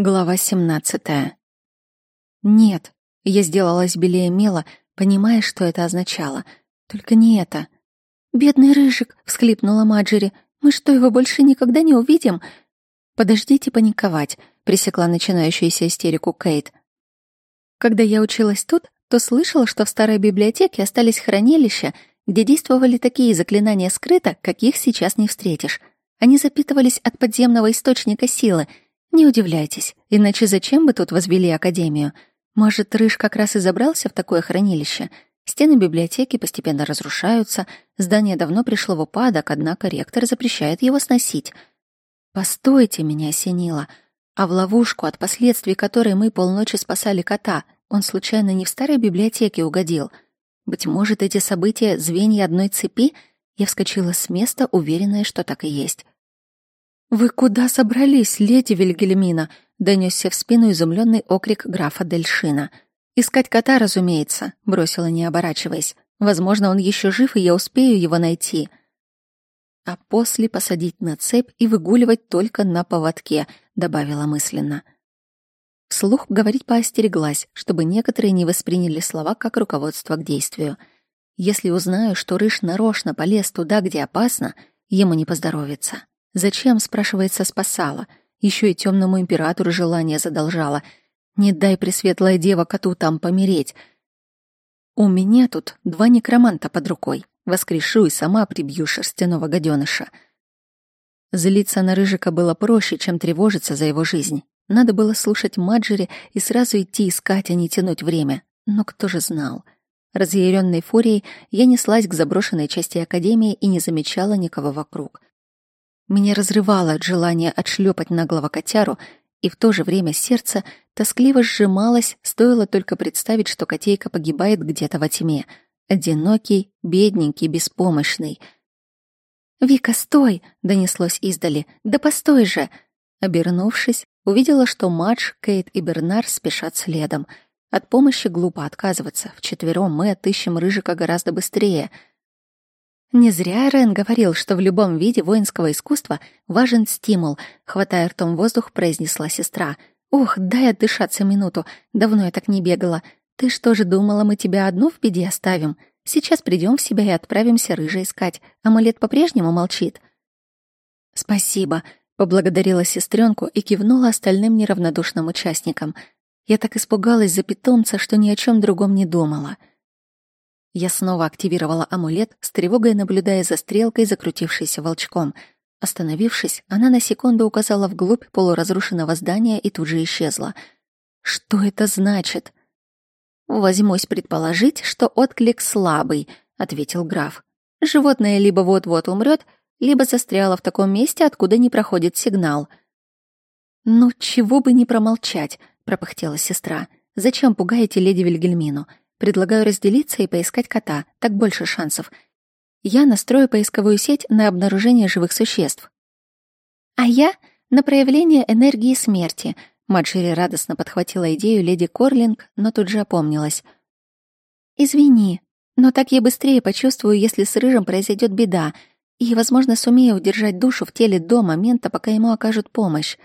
Глава 17. Нет, я сделалась белее мела, понимая, что это означало. Только не это. «Бедный Рыжик!» — всхлипнула Маджери. «Мы что, его больше никогда не увидим?» «Подождите паниковать», — пресекла начинающуюся истерику Кейт. Когда я училась тут, то слышала, что в старой библиотеке остались хранилища, где действовали такие заклинания скрыто, каких сейчас не встретишь. Они запитывались от подземного источника силы — не удивляйтесь, иначе зачем бы тут возвели академию? Может, Рыж как раз и забрался в такое хранилище? Стены библиотеки постепенно разрушаются, здание давно пришло в упадок, однако ректор запрещает его сносить. «Постойте, меня осенило. А в ловушку, от последствий которой мы полночи спасали кота, он случайно не в старой библиотеке угодил? Быть может, эти события — звенья одной цепи?» Я вскочила с места, уверенная, что так и есть. «Вы куда собрались, леди Вильгельмина?» — донесся в спину изумленный окрик графа Дельшина. «Искать кота, разумеется», — бросила, не оборачиваясь. «Возможно, он еще жив, и я успею его найти». «А после посадить на цепь и выгуливать только на поводке», — добавила мысленно. Вслух говорить поостереглась, чтобы некоторые не восприняли слова как руководство к действию. Если узнаю, что Рыж нарочно полез туда, где опасно, ему не поздоровится. Зачем, спрашивается, спасала? Еще и темному императору желание задолжала. Не дай, пресветлая дева, коту там помереть. У меня тут два некроманта под рукой. Воскрешу и сама прибью шерстяного гаденыша. Злиться на Рыжика было проще, чем тревожиться за его жизнь. Надо было слушать Маджери и сразу идти искать, а не тянуть время. Но кто же знал? Разъяренной фурией я неслась к заброшенной части Академии и не замечала никого вокруг. Меня разрывало от желания отшлепать наглого котяру, и в то же время сердце тоскливо сжималось, стоило только представить, что котейка погибает где-то во тьме. Одинокий, бедненький, беспомощный. «Вика, стой!» — донеслось издали. «Да постой же!» Обернувшись, увидела, что Мадж, Кейт и Бернар спешат следом. От помощи глупо отказываться. Вчетвером мы отыщем Рыжика гораздо быстрее — не зря Рен говорил, что в любом виде воинского искусства важен стимул, хватая ртом воздух, произнесла сестра. Ох, дай отдышаться минуту, давно я так не бегала. Ты что же думала, мы тебя одну в беде оставим? Сейчас придем в себя и отправимся рыжа искать. Амулет по-прежнему молчит. Спасибо, поблагодарила сестренку и кивнула остальным неравнодушным участникам. Я так испугалась за питомца, что ни о чем другом не думала. Я снова активировала амулет, с тревогой наблюдая за стрелкой, закрутившейся волчком. Остановившись, она на секунду указала вглубь полуразрушенного здания и тут же исчезла. «Что это значит?» «Возьмусь предположить, что отклик слабый», — ответил граф. «Животное либо вот-вот умрет, либо застряло в таком месте, откуда не проходит сигнал». «Ну, чего бы не промолчать», — пропыхтела сестра. «Зачем пугаете леди Вильгельмину? Предлагаю разделиться и поискать кота, так больше шансов. Я настрою поисковую сеть на обнаружение живых существ. А я — на проявление энергии смерти. Маджери радостно подхватила идею леди Корлинг, но тут же опомнилась. «Извини, но так я быстрее почувствую, если с Рыжим произойдет беда, и, возможно, сумею удержать душу в теле до момента, пока ему окажут помощь.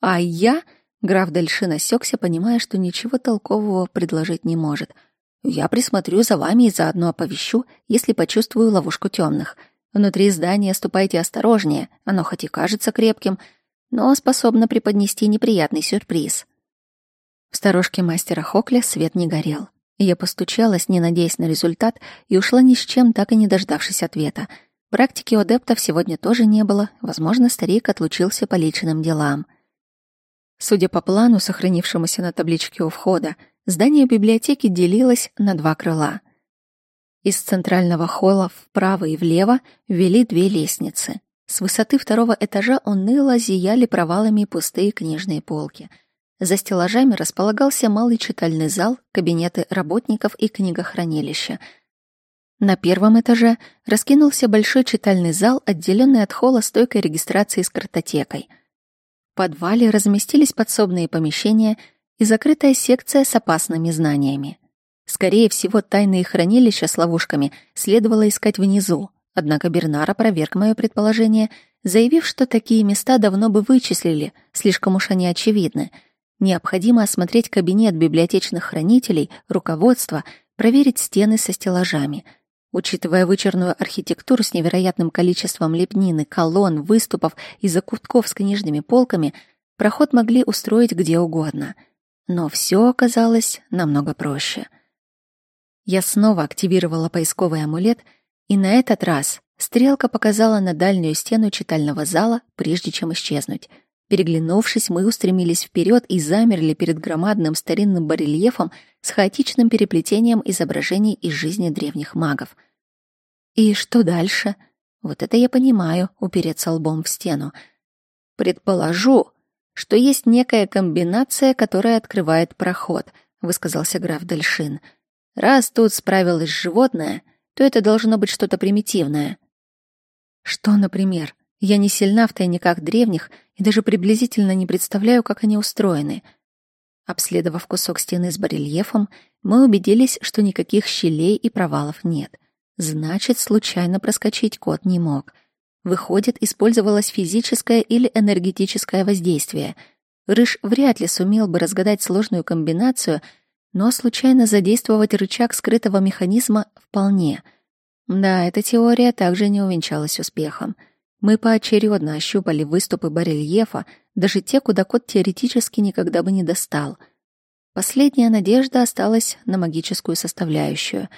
А я...» Граф Дальшин осекся, понимая, что ничего толкового предложить не может — я присмотрю за вами и заодно оповещу, если почувствую ловушку темных. Внутри здания ступайте осторожнее, оно хоть и кажется крепким, но способно преподнести неприятный сюрприз. В сторожке мастера Хокля свет не горел. Я постучалась, не надеясь на результат, и ушла ни с чем, так и не дождавшись ответа. Практики у адептов сегодня тоже не было, возможно, старик отлучился по личным делам. Судя по плану, сохранившемуся на табличке у входа, Здание библиотеки делилось на два крыла. Из центрального холла вправо и влево вели две лестницы. С высоты второго этажа уныло зияли провалами пустые книжные полки. За стеллажами располагался малый читальный зал, кабинеты работников и книгохранилища. На первом этаже раскинулся большой читальный зал, отделенный от холла стойкой регистрации с картотекой. В подвале разместились подсобные помещения — и закрытая секция с опасными знаниями. Скорее всего, тайные хранилища с ловушками следовало искать внизу, Однако Бернар опроверг мое предположение, заявив, что такие места давно бы вычислили, слишком уж они очевидны. Необходимо осмотреть кабинет библиотечных хранителей, руководство, проверить стены со стеллажами. Учитывая вычурную архитектуру с невероятным количеством лепнины, колонн, выступов и закутков с книжными полками, проход могли устроить где угодно. Но все оказалось намного проще. Я снова активировала поисковый амулет — и на этот раз стрелка показала на дальнюю стену читального зала, прежде чем исчезнуть. Переглянувшись, мы устремились вперед и замерли перед громадным старинным барельефом с хаотичным переплетением изображений из жизни древних магов. И что дальше? Вот это я понимаю, упереться лбом в стену. Предположу, что есть некая комбинация, которая открывает проход, высказался граф Дельшин. Раз тут справилось животное — то это должно быть что-то примитивное. Что, например? Я не сильна в тайниках древних и даже приблизительно не представляю, как они устроены. Обследовав кусок стены с барельефом, мы убедились, что никаких щелей и провалов нет. Значит, случайно проскочить кот не мог. Выходит, использовалось физическое или энергетическое воздействие. Рыж вряд ли сумел бы разгадать сложную комбинацию — но случайно задействовать рычаг скрытого механизма вполне. Да, эта теория также не увенчалась успехом. Мы поочередно ощупали выступы барельефа, даже те, куда кот теоретически никогда бы не достал. Последняя надежда осталась на магическую составляющую.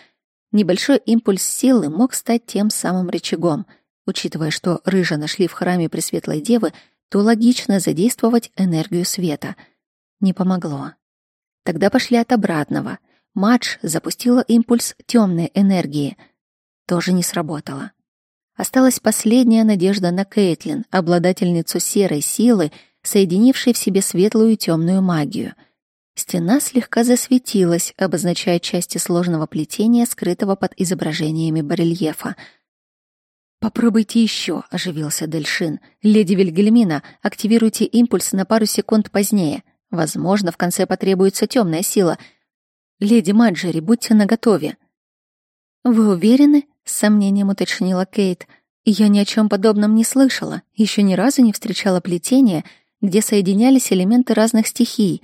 Небольшой импульс силы мог стать тем самым рычагом. Учитывая, что рыжа нашли в храме Пресветлой Девы, то логично задействовать энергию света. Не помогло. Тогда пошли от обратного. Мадж запустила импульс темной энергии. Тоже не сработало. Осталась последняя надежда на Кейтлин, обладательницу серой силы, соединившей в себе светлую и темную магию. Стена слегка засветилась, обозначая части сложного плетения, скрытого под изображениями барельефа. «Попробуйте еще», — оживился Дельшин. «Леди Вильгельмина, активируйте импульс на пару секунд позднее. Возможно, в конце потребуется темная сила. Леди Маджери, будьте наготове. Вы уверены? с сомнением уточнила Кейт. Я ни о чем подобном не слышала, еще ни разу не встречала плетения, где соединялись элементы разных стихий.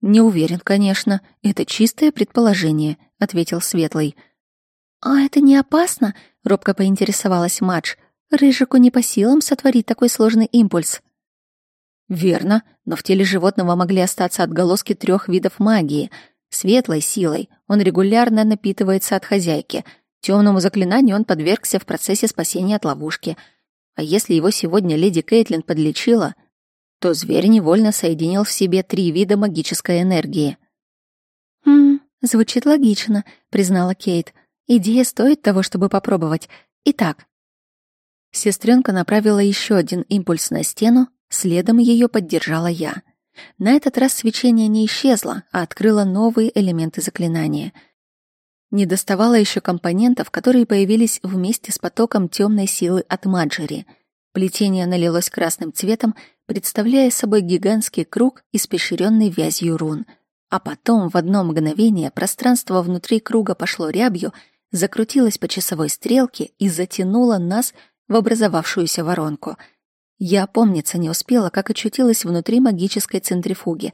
Не уверен, конечно, это чистое предположение, ответил Светлый. А это не опасно? Робко поинтересовалась Мадж. Рыжику не по силам сотворить такой сложный импульс. Верно, но в теле животного могли остаться отголоски трех видов магии. Светлой силой он регулярно напитывается от хозяйки. Темному заклинанию он подвергся в процессе спасения от ловушки. А если его сегодня леди Кейтлин подлечила, то зверь невольно соединил в себе три вида магической энергии. «Хм, звучит логично», — признала Кейт. «Идея стоит того, чтобы попробовать. Итак». Сестренка направила еще один импульс на стену, Следом ее поддержала я. На этот раз свечение не исчезло, а открыло новые элементы заклинания. Не доставало еще компонентов, которые появились вместе с потоком темной силы от Маджери. Плетение налилось красным цветом, представляя собой гигантский круг, испещренный вязью рун. А потом в одно мгновение пространство внутри круга пошло рябью, закрутилось по часовой стрелке и затянуло нас в образовавшуюся воронку — я помниться не успела, как очутилась внутри магической центрифуги.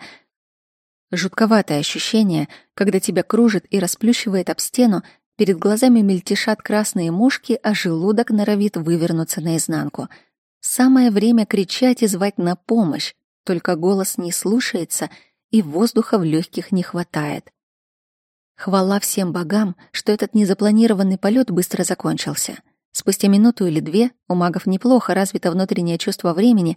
Жутковатое ощущение, когда тебя кружит и расплющивает об стену, перед глазами мельтешат красные мушки, а желудок норовит вывернуться наизнанку. Самое время кричать и звать на помощь, только голос не слушается, и воздуха в легких не хватает. Хвала всем богам, что этот незапланированный полет быстро закончился. Спустя минуту или две, у магов неплохо развито внутреннее чувство времени,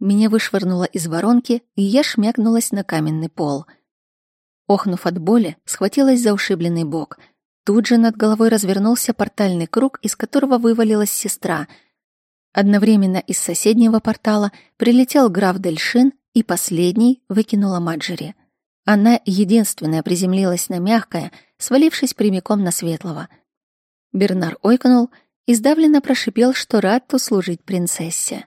меня вышвырнуло из воронки, и я шмякнулась на каменный пол. Охнув от боли, схватилась за ушибленный бок. Тут же над головой развернулся портальный круг, из которого вывалилась сестра. Одновременно из соседнего портала прилетел граф Дельшин, и последний выкинула Маджери. Она единственная приземлилась на мягкое, свалившись прямиком на светлого. Бернар ойкнул — и сдавленно прошипел, что рад услужить принцессе.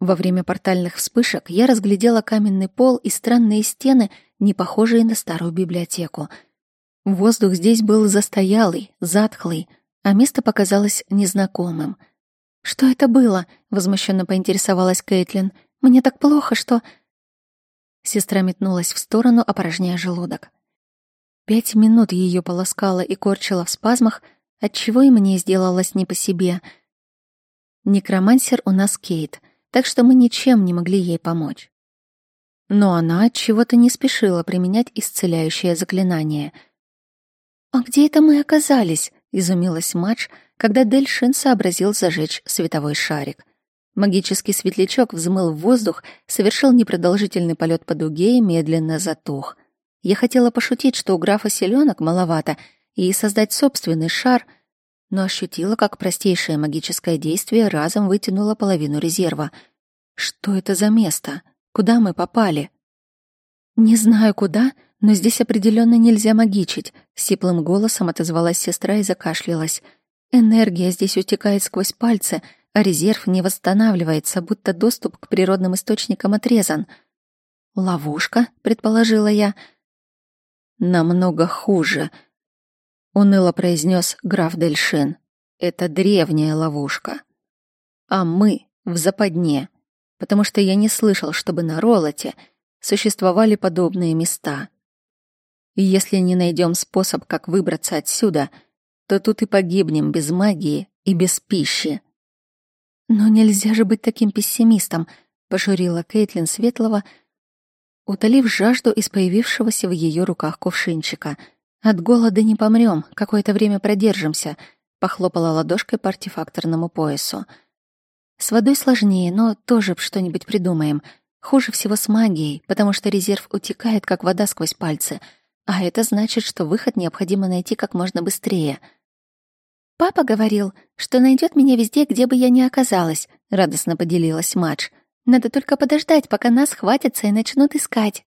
Во время портальных вспышек я разглядела каменный пол и странные стены, не похожие на старую библиотеку. Воздух здесь был застоялый, затхлый, а место показалось незнакомым. «Что это было?» — возмущенно поинтересовалась Кейтлин. «Мне так плохо, что...» Сестра метнулась в сторону, опорожняя желудок. Пять минут ее полоскала и корчила в спазмах, отчего и мне сделалось не по себе. Некромансер у нас Кейт, так что мы ничем не могли ей помочь. Но она от чего-то не спешила применять исцеляющее заклинание. «А где это мы оказались?» — изумилась Мадж, когда Дельшин сообразил зажечь световой шарик. Магический светлячок взмыл в воздух, совершил непродолжительный полет по дуге и медленно затух. Я хотела пошутить, что у графа селенок маловато, и создать собственный шар, но ощутила, как простейшее магическое действие разом вытянуло половину резерва. Что это за место? Куда мы попали? Не знаю куда, но здесь определенно нельзя магичить, сиплым голосом отозвалась сестра и закашлялась. Энергия здесь утекает сквозь пальцы — резерв не восстанавливается, будто доступ к природным источникам отрезан. «Ловушка?» — предположила я. «Намного хуже», — уныло произнес граф Дельшин. «Это древняя ловушка. А мы в западне, потому что я не слышал, чтобы на Ролоте существовали подобные места. И если не найдем способ, как выбраться отсюда, то тут и погибнем без магии и без пищи». «Но нельзя же быть таким пессимистом», — пожурила Кейтлин Светлого, утолив жажду из появившегося в ее руках кувшинчика. «От голода не помрем, какое-то время продержимся», — похлопала ладошкой по артефакторному поясу. «С водой сложнее, но тоже что-нибудь придумаем. Хуже всего с магией, потому что резерв утекает, как вода сквозь пальцы, а это значит, что выход необходимо найти как можно быстрее». «Папа говорил, что найдет меня везде, где бы я ни оказалась», — радостно поделилась Мадж. «Надо только подождать, пока нас хватятся и начнут искать».